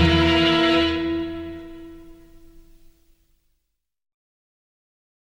you